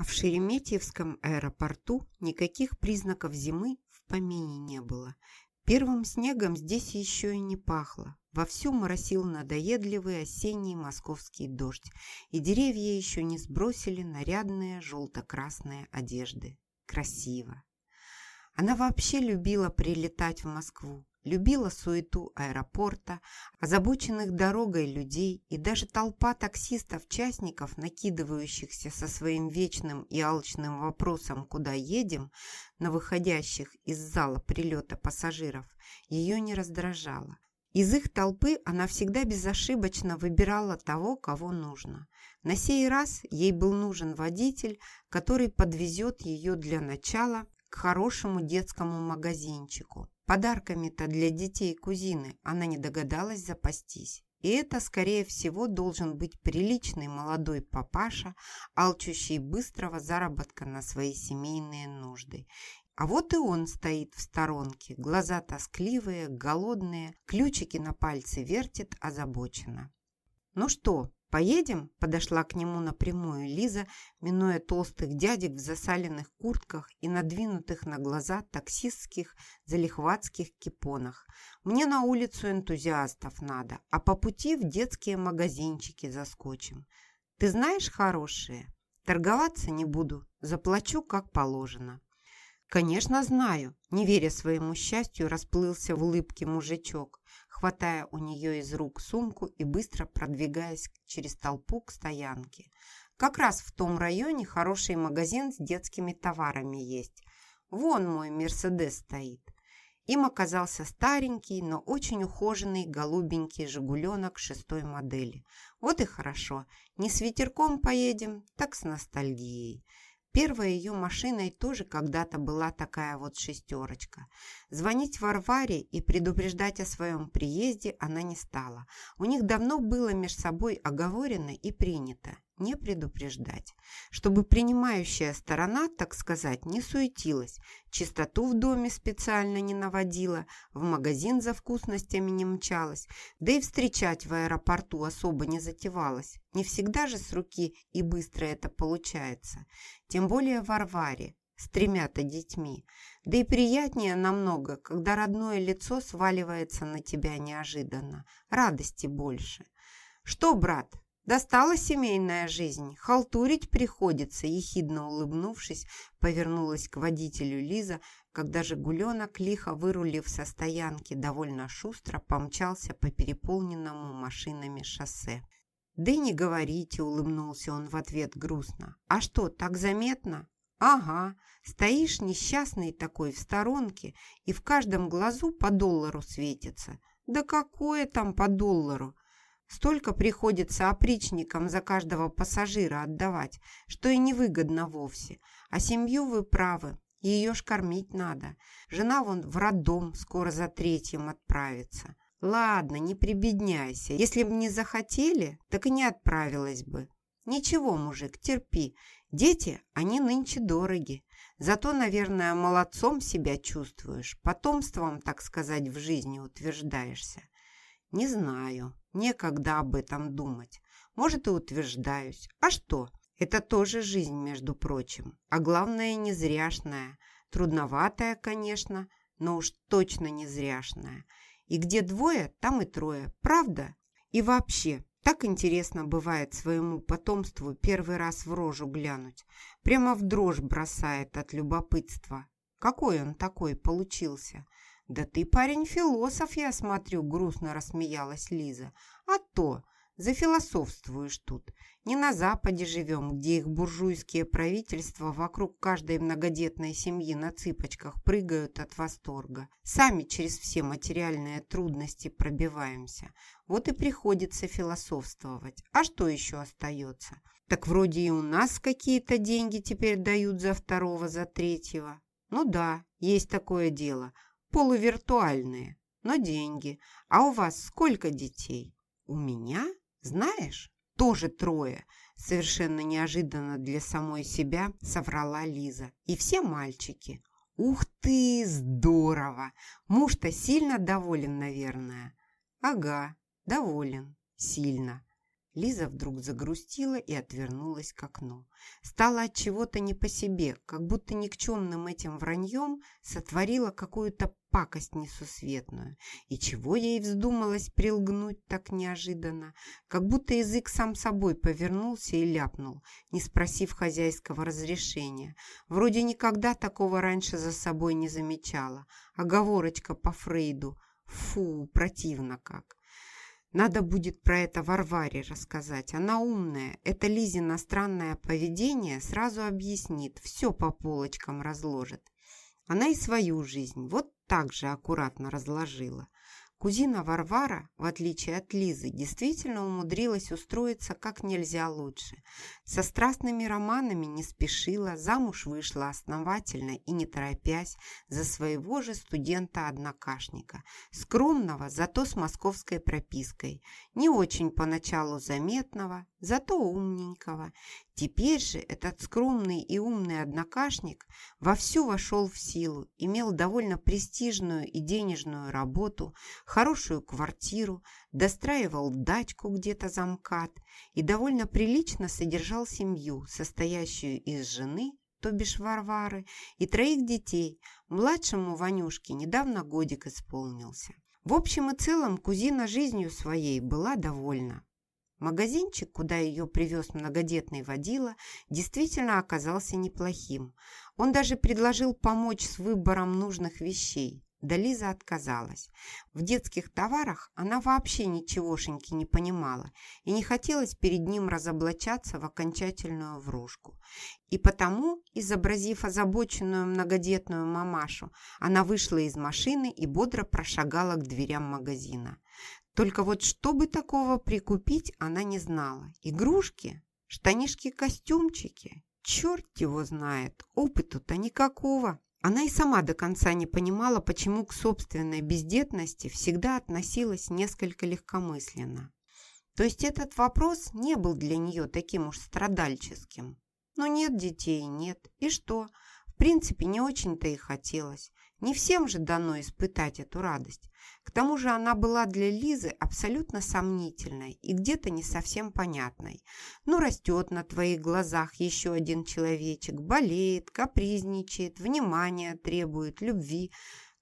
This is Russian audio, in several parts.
А в Шереметьевском аэропорту никаких признаков зимы в помине не было. Первым снегом здесь еще и не пахло. Вовсю моросил надоедливый осенний московский дождь, и деревья еще не сбросили нарядные желто-красные одежды. Красиво. Она вообще любила прилетать в Москву, любила суету аэропорта, озабоченных дорогой людей и даже толпа таксистов-частников, накидывающихся со своим вечным и алчным вопросом «Куда едем?» на выходящих из зала прилета пассажиров, ее не раздражала. Из их толпы она всегда безошибочно выбирала того, кого нужно. На сей раз ей был нужен водитель, который подвезет ее для начала к хорошему детскому магазинчику. Подарками-то для детей кузины она не догадалась запастись. И это, скорее всего, должен быть приличный молодой папаша, алчущий быстрого заработка на свои семейные нужды. А вот и он стоит в сторонке, глаза тоскливые, голодные, ключики на пальце вертит озабоченно. «Ну что, «Поедем?» – подошла к нему напрямую Лиза, минуя толстых дядек в засаленных куртках и надвинутых на глаза таксистских залихватских кипонах. «Мне на улицу энтузиастов надо, а по пути в детские магазинчики заскочим. Ты знаешь хорошие? Торговаться не буду, заплачу как положено». «Конечно, знаю», – не веря своему счастью, расплылся в улыбке мужичок хватая у нее из рук сумку и быстро продвигаясь через толпу к стоянке. Как раз в том районе хороший магазин с детскими товарами есть. Вон мой Мерседес стоит. Им оказался старенький, но очень ухоженный голубенький «Жигуленок» шестой модели. Вот и хорошо. Не с ветерком поедем, так с ностальгией. Первой ее машиной тоже когда-то была такая вот шестерочка. Звонить Варваре и предупреждать о своем приезде она не стала. У них давно было между собой оговорено и принято не предупреждать, чтобы принимающая сторона, так сказать, не суетилась, чистоту в доме специально не наводила, в магазин за вкусностями не мчалась, да и встречать в аэропорту особо не затевалась. Не всегда же с руки и быстро это получается. Тем более Варваре, с тремя-то детьми. Да и приятнее намного, когда родное лицо сваливается на тебя неожиданно. Радости больше. «Что, брат, Достала семейная жизнь, халтурить приходится, ехидно улыбнувшись, повернулась к водителю Лиза, когда же гуленок, лихо вырулив со стоянки, довольно шустро помчался по переполненному машинами шоссе. «Да не говорите», — улыбнулся он в ответ грустно. «А что, так заметно?» «Ага, стоишь несчастный такой в сторонке, и в каждом глазу по доллару светится. Да какое там по доллару? Столько приходится опричникам за каждого пассажира отдавать, что и невыгодно вовсе. А семью вы правы, ее ж кормить надо. Жена вон в роддом скоро за третьим отправится. Ладно, не прибедняйся. Если бы не захотели, так и не отправилась бы. Ничего, мужик, терпи. Дети, они нынче дороги. Зато, наверное, молодцом себя чувствуешь. Потомством, так сказать, в жизни утверждаешься. Не знаю. Некогда об этом думать. Может, и утверждаюсь. А что? Это тоже жизнь, между прочим. А главное, не зряшная. Трудноватая, конечно, но уж точно не зряшная. И где двое, там и трое. Правда? И вообще, так интересно бывает своему потомству первый раз в рожу глянуть. Прямо в дрожь бросает от любопытства. Какой он такой получился? «Да ты парень-философ, я смотрю», — грустно рассмеялась Лиза. «А то, зафилософствуешь тут. Не на Западе живем, где их буржуйские правительства вокруг каждой многодетной семьи на цыпочках прыгают от восторга. Сами через все материальные трудности пробиваемся. Вот и приходится философствовать. А что еще остается? Так вроде и у нас какие-то деньги теперь дают за второго, за третьего. Ну да, есть такое дело – полувиртуальные, но деньги. А у вас сколько детей? У меня, знаешь, тоже трое. Совершенно неожиданно для самой себя соврала Лиза. И все мальчики. Ух ты, здорово! Муж-то сильно доволен, наверное. Ага, доволен, сильно. Лиза вдруг загрустила и отвернулась к окну. Стало от чего-то не по себе, как будто никчемным этим враньем сотворила какую-то пакость несусветную. И чего ей вздумалось прилгнуть так неожиданно, как будто язык сам собой повернулся и ляпнул, не спросив хозяйского разрешения. Вроде никогда такого раньше за собой не замечала. Оговорочка по Фрейду. Фу, противно как. Надо будет про это Варваре рассказать. Она умная. Это Лизина странное поведение сразу объяснит, все по полочкам разложит. Она и свою жизнь вот так же аккуратно разложила. Кузина Варвара, в отличие от Лизы, действительно умудрилась устроиться как нельзя лучше. Со страстными романами не спешила, замуж вышла основательно и не торопясь за своего же студента-однокашника, скромного, зато с московской пропиской, не очень поначалу заметного, зато умненького. Теперь же этот скромный и умный однокашник вовсю вошел в силу, имел довольно престижную и денежную работу, хорошую квартиру, достраивал дачку где-то за МКАД и довольно прилично содержал семью, состоящую из жены, то бишь Варвары, и троих детей. Младшему Ванюшке недавно годик исполнился. В общем и целом кузина жизнью своей была довольна. Магазинчик, куда ее привез многодетный водила, действительно оказался неплохим. Он даже предложил помочь с выбором нужных вещей. Да Лиза отказалась. В детских товарах она вообще ничегошеньки не понимала и не хотелось перед ним разоблачаться в окончательную вружку. И потому, изобразив озабоченную многодетную мамашу, она вышла из машины и бодро прошагала к дверям магазина. Только вот что бы такого прикупить она не знала. Игрушки, штанишки-костюмчики, черт его знает, опыту-то никакого. Она и сама до конца не понимала, почему к собственной бездетности всегда относилась несколько легкомысленно. То есть этот вопрос не был для нее таким уж страдальческим. Но нет детей, нет. И что? В принципе, не очень-то и хотелось. Не всем же дано испытать эту радость. К тому же она была для Лизы абсолютно сомнительной и где-то не совсем понятной. Ну, растет на твоих глазах еще один человечек, болеет, капризничает, внимания требует, любви.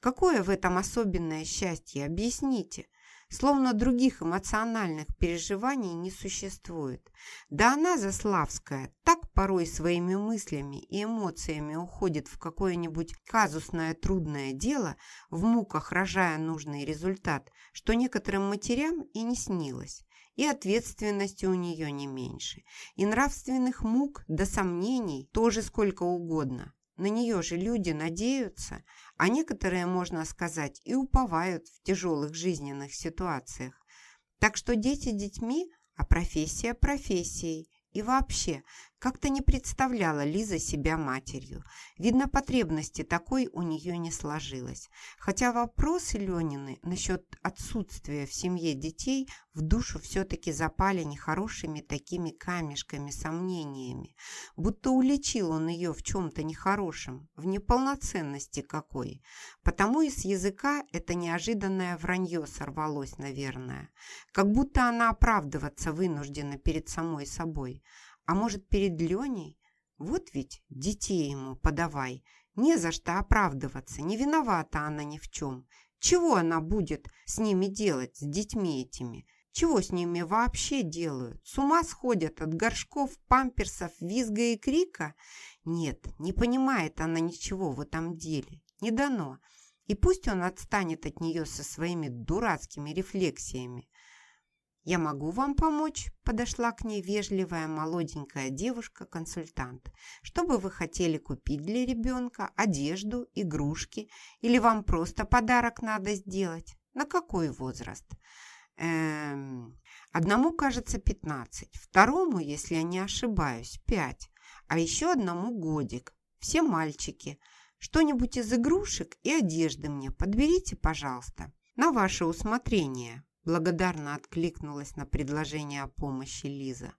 Какое в этом особенное счастье, объясните – словно других эмоциональных переживаний не существует. Да она, Заславская, так порой своими мыслями и эмоциями уходит в какое-нибудь казусное трудное дело, в муках рожая нужный результат, что некоторым матерям и не снилось. И ответственности у нее не меньше, и нравственных мук до сомнений тоже сколько угодно. На нее же люди надеются, а некоторые, можно сказать, и уповают в тяжелых жизненных ситуациях. Так что дети детьми, а профессия профессией. И вообще, как-то не представляла Лиза себя матерью. Видно, потребности такой у нее не сложилось. Хотя вопросы Ленины насчет отсутствия в семье детей в душу все-таки запали нехорошими такими камешками, сомнениями. Будто уличил он ее в чем-то нехорошем, в неполноценности какой. Потому и с языка это неожиданное вранье сорвалось, наверное. Как будто она оправдываться вынуждена перед самой собой. А может, перед Леней? Вот ведь детей ему подавай. Не за что оправдываться, не виновата она ни в чем. Чего она будет с ними делать, с детьми этими? Чего с ними вообще делают? С ума сходят от горшков, памперсов, визга и крика? Нет, не понимает она ничего в этом деле. Не дано. И пусть он отстанет от нее со своими дурацкими рефлексиями. «Я могу вам помочь?» – подошла к ней вежливая молоденькая девушка-консультант. «Что бы вы хотели купить для ребенка? Одежду, игрушки? Или вам просто подарок надо сделать? На какой возраст?» эм, Одному, кажется, 15, второму, если я не ошибаюсь, 5, а еще одному годик. Все мальчики. Что-нибудь из игрушек и одежды мне подберите, пожалуйста, на ваше усмотрение». Благодарно откликнулась на предложение о помощи Лиза.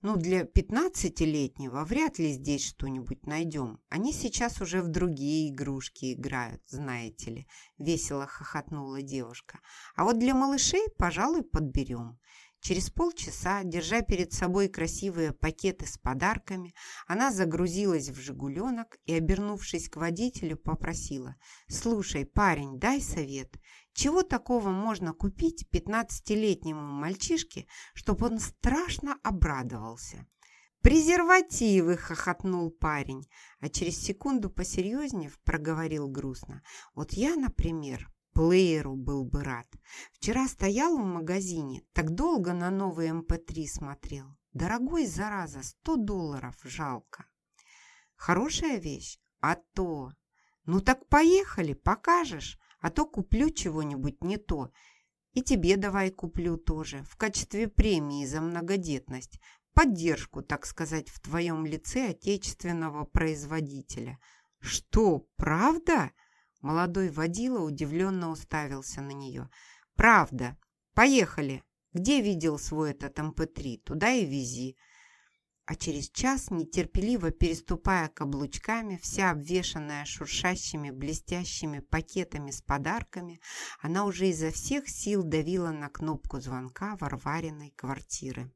«Ну, для пятнадцатилетнего вряд ли здесь что-нибудь найдем. Они сейчас уже в другие игрушки играют, знаете ли», — весело хохотнула девушка. «А вот для малышей, пожалуй, подберем. Через полчаса, держа перед собой красивые пакеты с подарками, она загрузилась в «Жигуленок» и, обернувшись к водителю, попросила «Слушай, парень, дай совет. Чего такого можно купить пятнадцатилетнему мальчишке, чтобы он страшно обрадовался?» «Презервативы!» – хохотнул парень, а через секунду посерьезнее проговорил грустно. «Вот я, например, плееру был бы рад. Вчера стоял в магазине, так долго на новый МП3 эм смотрел. Дорогой, зараза, сто долларов жалко. Хорошая вещь? А то. Ну так поехали, покажешь, а то куплю чего-нибудь не то. И тебе давай куплю тоже, в качестве премии за многодетность. Поддержку, так сказать, в твоем лице отечественного производителя. Что, правда? Молодой водила удивленно уставился на нее. «Правда. Поехали. Где видел свой этот МП-3? Эм Туда и вези». А через час, нетерпеливо переступая каблучками, вся обвешанная шуршащими блестящими пакетами с подарками, она уже изо всех сил давила на кнопку звонка Варвариной квартиры.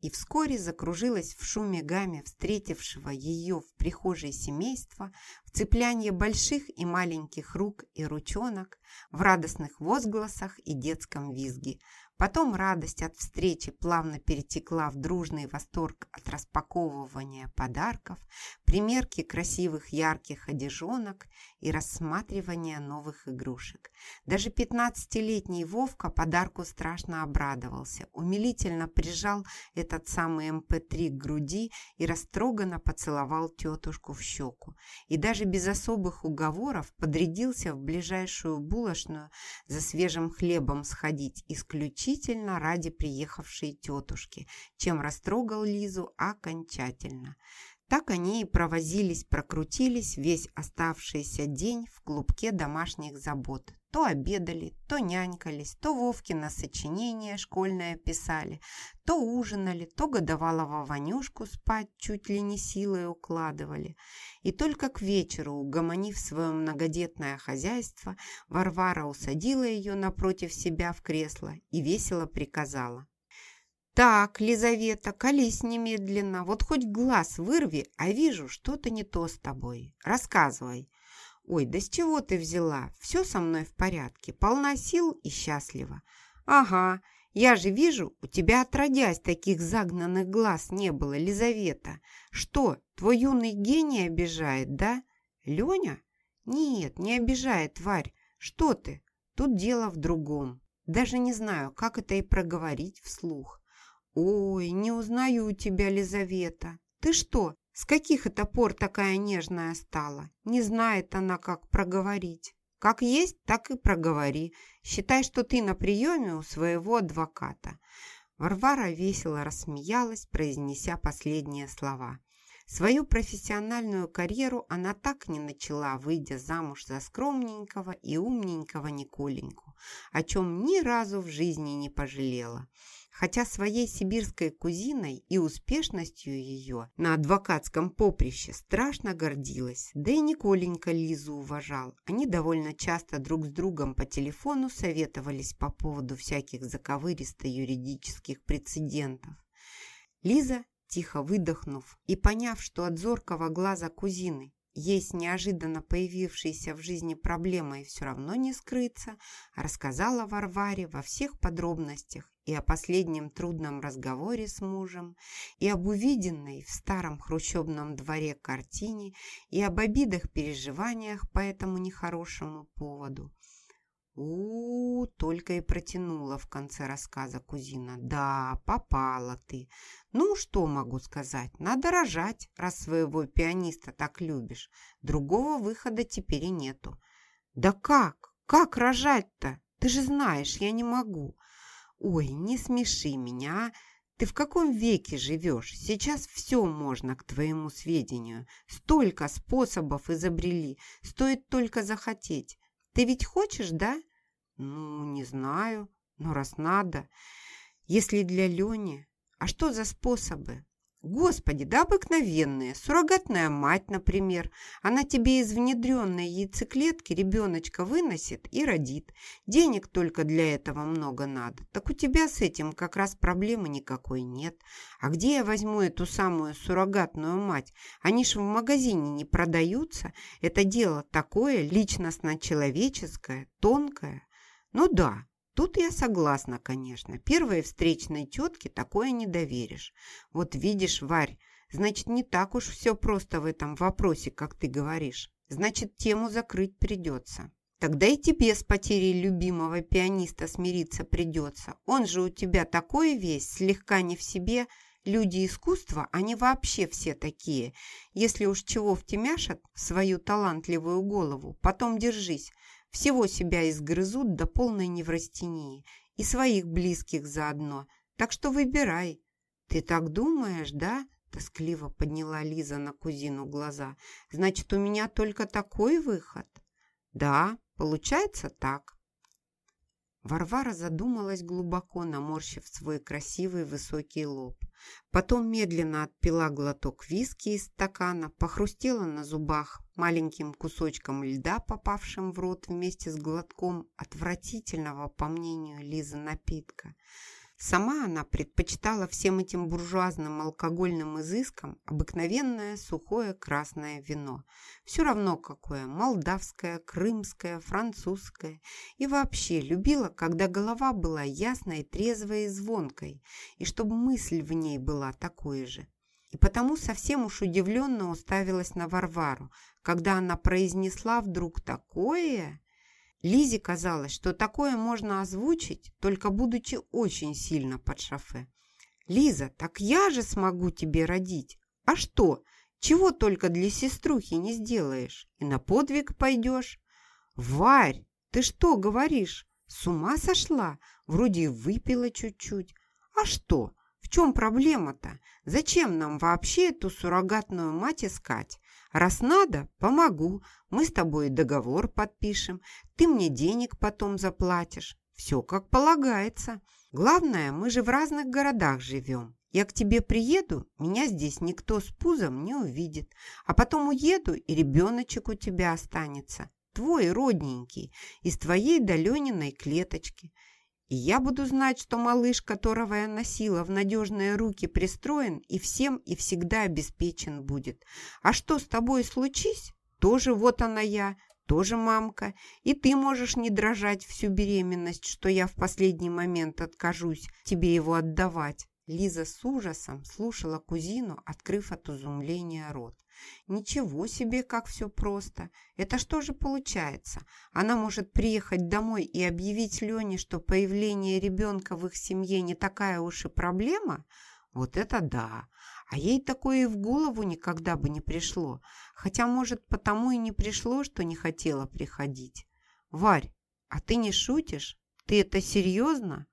И вскоре закружилась в шуме гамме встретившего ее в прихожей семейства, в цеплянье больших и маленьких рук и ручонок, в радостных возгласах и детском визге. Потом радость от встречи плавно перетекла в дружный восторг от распаковывания подарков, примерки красивых ярких одежонок и рассматривания новых игрушек. Даже пятнадцатилетний Вовка подарку страшно обрадовался, умилительно прижал этот самый МП-3 эм к груди и растроганно поцеловал тетушку в щеку. И даже без особых уговоров подрядился в ближайшую булочную за свежим хлебом сходить исключительно ради приехавшей тетушки, чем растрогал Лизу окончательно. Так они и провозились, прокрутились весь оставшийся день в клубке домашних забот. То обедали, то нянькались, то Вовкино сочинение школьное писали, то ужинали, то годовалого Ванюшку спать чуть ли не силой укладывали. И только к вечеру, угомонив свое многодетное хозяйство, Варвара усадила ее напротив себя в кресло и весело приказала. «Так, Лизавета, колись немедленно, вот хоть глаз вырви, а вижу, что-то не то с тобой. Рассказывай». «Ой, да с чего ты взяла? Все со мной в порядке, полна сил и счастлива». «Ага, я же вижу, у тебя отродясь таких загнанных глаз не было, Лизавета. Что, твой юный гений обижает, да? Леня? Нет, не обижает, тварь. Что ты? Тут дело в другом. Даже не знаю, как это и проговорить вслух. Ой, не узнаю тебя, Лизавета. Ты что, с каких это пор такая нежная стала? Не знает она, как проговорить. Как есть, так и проговори. Считай, что ты на приеме у своего адвоката». Варвара весело рассмеялась, произнеся последние слова. Свою профессиональную карьеру она так не начала, выйдя замуж за скромненького и умненького Николеньку, о чем ни разу в жизни не пожалела хотя своей сибирской кузиной и успешностью ее на адвокатском поприще страшно гордилась, да и Николенька Лизу уважал. Они довольно часто друг с другом по телефону советовались по поводу всяких заковыристо-юридических прецедентов. Лиза, тихо выдохнув и поняв, что от зоркого глаза кузины есть неожиданно появившейся в жизни проблема и все равно не скрыться, рассказала Варваре во всех подробностях и о последнем трудном разговоре с мужем, и об увиденной в старом хрущебном дворе картине, и об обидах, переживаниях по этому нехорошему поводу. У, только и протянула в конце рассказа кузина. «Да, попала ты. Ну, что могу сказать? Надо рожать, раз своего пианиста так любишь. Другого выхода теперь и нету». «Да как? Как рожать-то? Ты же знаешь, я не могу». «Ой, не смеши меня, а? Ты в каком веке живешь? Сейчас все можно, к твоему сведению. Столько способов изобрели, стоит только захотеть. Ты ведь хочешь, да?» «Ну, не знаю, но раз надо. Если для Лени... А что за способы? Господи, да обыкновенные. Суррогатная мать, например. Она тебе из внедренной яйцеклетки ребеночка выносит и родит. Денег только для этого много надо. Так у тебя с этим как раз проблемы никакой нет. А где я возьму эту самую суррогатную мать? Они ж в магазине не продаются. Это дело такое личностно-человеческое, тонкое. Ну да, Тут я согласна, конечно. Первой встречной тетке такое не доверишь. Вот видишь, Варь, значит, не так уж все просто в этом вопросе, как ты говоришь. Значит, тему закрыть придется. Тогда и тебе с потерей любимого пианиста смириться придется. Он же у тебя такой весь, слегка не в себе. Люди искусства, они вообще все такие. Если уж чего втемяшат в свою талантливую голову, потом держись. Всего себя изгрызут до полной неврастении. И своих близких заодно. Так что выбирай. Ты так думаешь, да? Тоскливо подняла Лиза на кузину глаза. Значит, у меня только такой выход? Да, получается так. Варвара задумалась глубоко, наморщив свой красивый высокий лоб. Потом медленно отпила глоток виски из стакана, похрустела на зубах маленьким кусочком льда, попавшим в рот вместе с глотком отвратительного, по мнению Лизы, напитка – Сама она предпочитала всем этим буржуазным алкогольным изыскам обыкновенное сухое красное вино. Все равно какое – молдавское, крымское, французское. И вообще любила, когда голова была ясной, трезвой и звонкой, и чтобы мысль в ней была такой же. И потому совсем уж удивленно уставилась на Варвару, когда она произнесла вдруг такое Лизе казалось, что такое можно озвучить, только будучи очень сильно под шофе. «Лиза, так я же смогу тебе родить. А что, чего только для сеструхи не сделаешь? И на подвиг пойдешь?» «Варь, ты что говоришь? С ума сошла? Вроде выпила чуть-чуть. А что? В чем проблема-то? Зачем нам вообще эту суррогатную мать искать? Раз надо, помогу. Мы с тобой договор подпишем. Ты мне денег потом заплатишь. Все как полагается. Главное, мы же в разных городах живем. Я к тебе приеду, меня здесь никто с пузом не увидит. А потом уеду, и ребеночек у тебя останется. Твой родненький, из твоей Далениной клеточки. И я буду знать, что малыш, которого я носила в надежные руки, пристроен и всем и всегда обеспечен будет. А что с тобой случись, тоже вот она я, тоже мамка, и ты можешь не дрожать всю беременность, что я в последний момент откажусь тебе его отдавать. Лиза с ужасом слушала кузину, открыв от изумления рот. Ничего себе, как все просто. Это что же получается? Она может приехать домой и объявить Лене, что появление ребенка в их семье не такая уж и проблема? Вот это да! А ей такое и в голову никогда бы не пришло. Хотя, может, потому и не пришло, что не хотела приходить. Варь, а ты не шутишь? Ты это серьезно?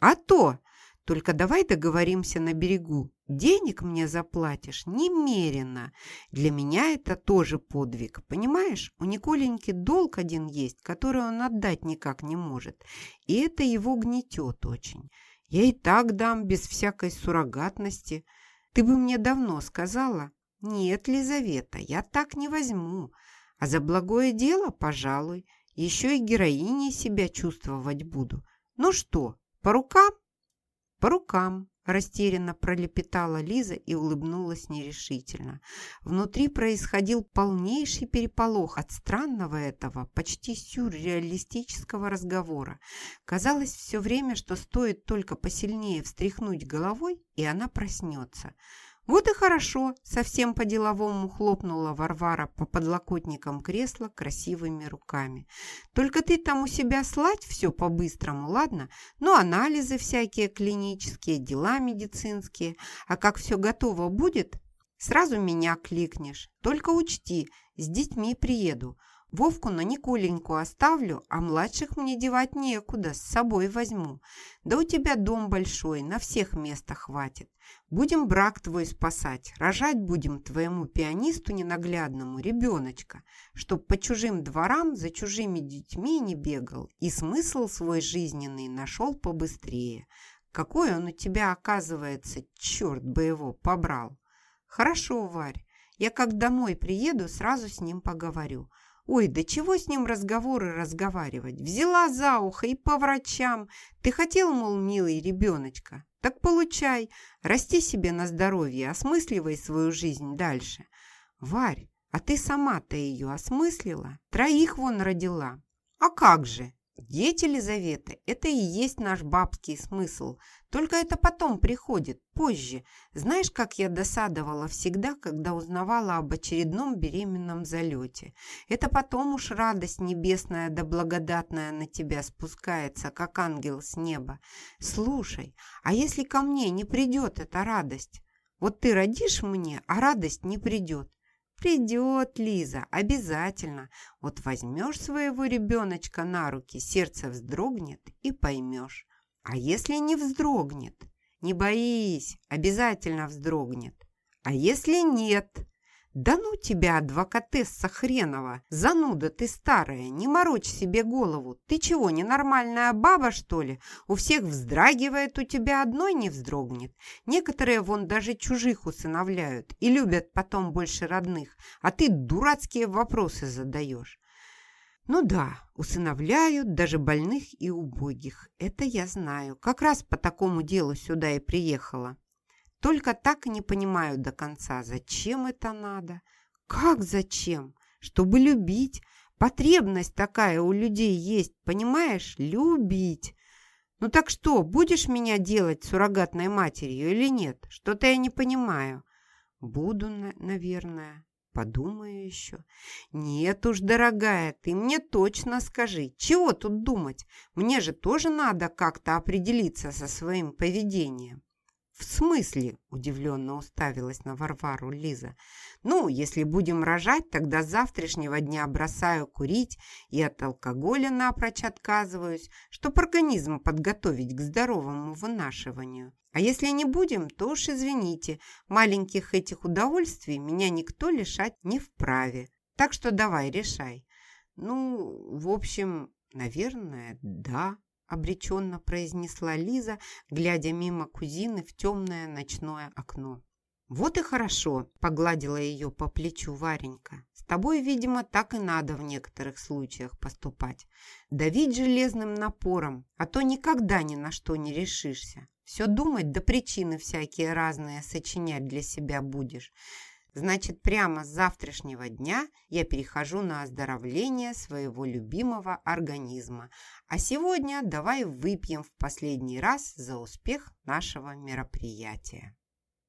А то! Только давай договоримся на берегу. Денег мне заплатишь немерено. Для меня это тоже подвиг. Понимаешь, у Николеньки долг один есть, который он отдать никак не может. И это его гнетет очень. Я и так дам, без всякой суррогатности. Ты бы мне давно сказала. Нет, Лизавета, я так не возьму. А за благое дело, пожалуй, еще и героиней себя чувствовать буду. Ну что, по рукам? «По рукам!» – растерянно пролепетала Лиза и улыбнулась нерешительно. Внутри происходил полнейший переполох от странного этого, почти сюрреалистического разговора. Казалось все время, что стоит только посильнее встряхнуть головой, и она проснется – «Вот и хорошо!» – совсем по-деловому хлопнула Варвара по подлокотникам кресла красивыми руками. «Только ты там у себя сладь все по-быстрому, ладно? Ну, анализы всякие клинические, дела медицинские. А как все готово будет, сразу меня кликнешь. Только учти, с детьми приеду. Вовку на Николеньку оставлю, а младших мне девать некуда, с собой возьму. Да у тебя дом большой, на всех места хватит. Будем брак твой спасать, рожать будем твоему пианисту ненаглядному ребеночка, чтоб по чужим дворам за чужими детьми не бегал и смысл свой жизненный нашел побыстрее. Какой он у тебя, оказывается, черт бы его побрал. Хорошо, Варь, я как домой приеду, сразу с ним поговорю. Ой, да чего с ним разговоры разговаривать? Взяла за ухо и по врачам. Ты хотел, мол, милый ребеночка? Так получай, расти себе на здоровье, осмысливай свою жизнь дальше. Варь, а ты сама-то ее осмыслила? Троих вон родила. А как же? Дети Лизаветы – это и есть наш бабский смысл. Только это потом приходит, позже. Знаешь, как я досадовала всегда, когда узнавала об очередном беременном залете? Это потом уж радость небесная да благодатная на тебя спускается, как ангел с неба. Слушай, а если ко мне не придет эта радость? Вот ты родишь мне, а радость не придет. Придет, Лиза, обязательно. Вот возьмешь своего ребеночка на руки, сердце вздрогнет и поймешь. А если не вздрогнет? Не боись, обязательно вздрогнет. А если нет? «Да ну тебя, адвокатесса хренова! Зануда ты старая, не морочь себе голову! Ты чего, ненормальная баба, что ли? У всех вздрагивает, у тебя одной не вздрогнет. Некоторые вон даже чужих усыновляют и любят потом больше родных, а ты дурацкие вопросы задаешь». «Ну да, усыновляют даже больных и убогих. Это я знаю. Как раз по такому делу сюда и приехала. Только так и не понимаю до конца, зачем это надо. Как зачем? Чтобы любить. Потребность такая у людей есть, понимаешь? Любить. Ну так что, будешь меня делать суррогатной матерью или нет? Что-то я не понимаю. Буду, наверное. Подумаю еще. Нет уж, дорогая, ты мне точно скажи, чего тут думать? Мне же тоже надо как-то определиться со своим поведением. «В смысле?» – удивленно уставилась на Варвару Лиза. «Ну, если будем рожать, тогда с завтрашнего дня бросаю курить и от алкоголя напрочь отказываюсь, чтоб организм подготовить к здоровому вынашиванию. А если не будем, то уж извините, маленьких этих удовольствий меня никто лишать не вправе. Так что давай, решай». «Ну, в общем, наверное, да», обреченно произнесла Лиза, глядя мимо кузины в темное ночное окно. «Вот и хорошо», – погладила ее по плечу Варенька. «С тобой, видимо, так и надо в некоторых случаях поступать. Давить железным напором, а то никогда ни на что не решишься. Все думать да причины всякие разные сочинять для себя будешь. Значит, прямо с завтрашнего дня я перехожу на оздоровление своего любимого организма. А сегодня давай выпьем в последний раз за успех нашего мероприятия.